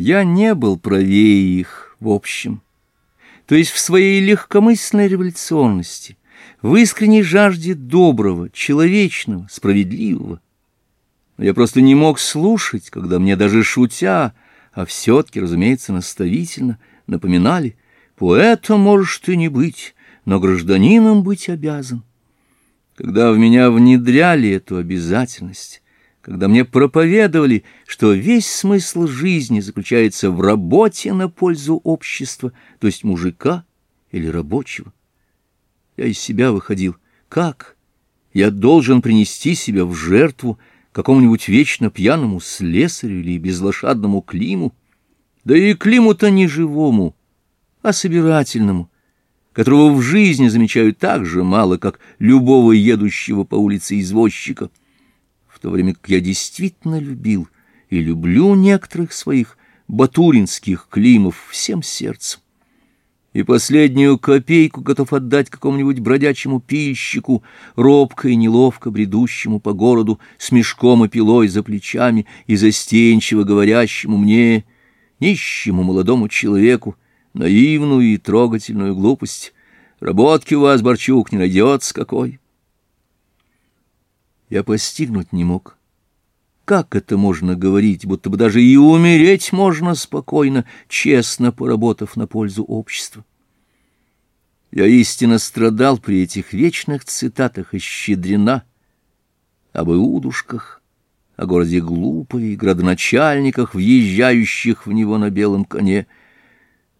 Я не был правее их в общем. То есть в своей легкомысленной революционности, в искренней жажде доброго, человечного, справедливого. Я просто не мог слушать, когда мне даже шутя, а все-таки, разумеется, наставительно напоминали, "Поэта можешь ты не быть, но гражданином быть обязан». Когда в меня внедряли эту обязательность, когда мне проповедовали, что весь смысл жизни заключается в работе на пользу общества, то есть мужика или рабочего. Я из себя выходил. Как? Я должен принести себя в жертву какому-нибудь вечно пьяному слесарю или безлошадному Климу? Да и Климу-то не живому, а собирательному, которого в жизни замечаю так же мало, как любого едущего по улице извозчика — то время как я действительно любил и люблю некоторых своих батуринских климов всем сердцем. И последнюю копейку готов отдать какому-нибудь бродячему пильщику, робко и неловко бредущему по городу, с мешком и пилой за плечами и застенчиво говорящему мне, нищему молодому человеку, наивную и трогательную глупость. Работки у вас, Борчук, не найдется какой я постигнуть не мог. Как это можно говорить, будто бы даже и умереть можно спокойно, честно поработав на пользу общества? Я истинно страдал при этих вечных цитатах из Щедрина, об иудушках, о городе Глупове градоначальниках, въезжающих в него на белом коне.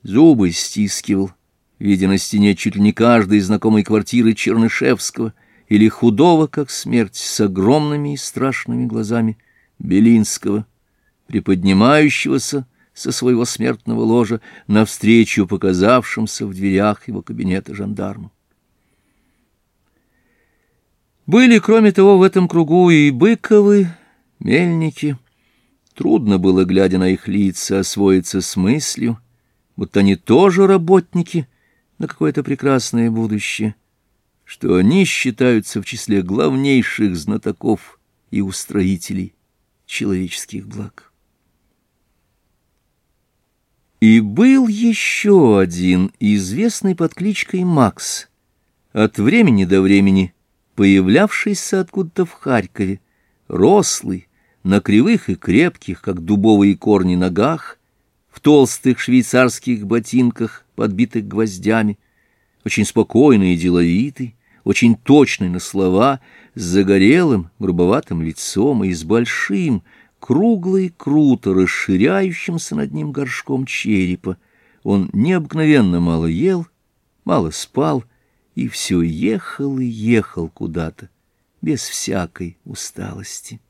Зубы стискивал, видя на стене чуть ли не каждой знакомой квартиры Чернышевского — или худого, как смерть, с огромными и страшными глазами Белинского, приподнимающегося со своего смертного ложа навстречу показавшимся в дверях его кабинета жандарму. Были, кроме того, в этом кругу и быковы, мельники. Трудно было, глядя на их лица, освоиться с мыслью, будто они тоже работники на какое-то прекрасное будущее, что они считаются в числе главнейших знатоков и устроителей человеческих благ. И был еще один, известный под кличкой Макс, от времени до времени появлявшийся откуда-то в Харькове, рослый, на кривых и крепких, как дубовые корни, ногах, в толстых швейцарских ботинках, подбитых гвоздями, очень спокойный и деловитый, очень точный на слова, с загорелым, грубоватым лицом и с большим, круглый, круто расширяющимся над ним горшком черепа. Он необыкновенно мало ел, мало спал и все ехал и ехал куда-то, без всякой усталости.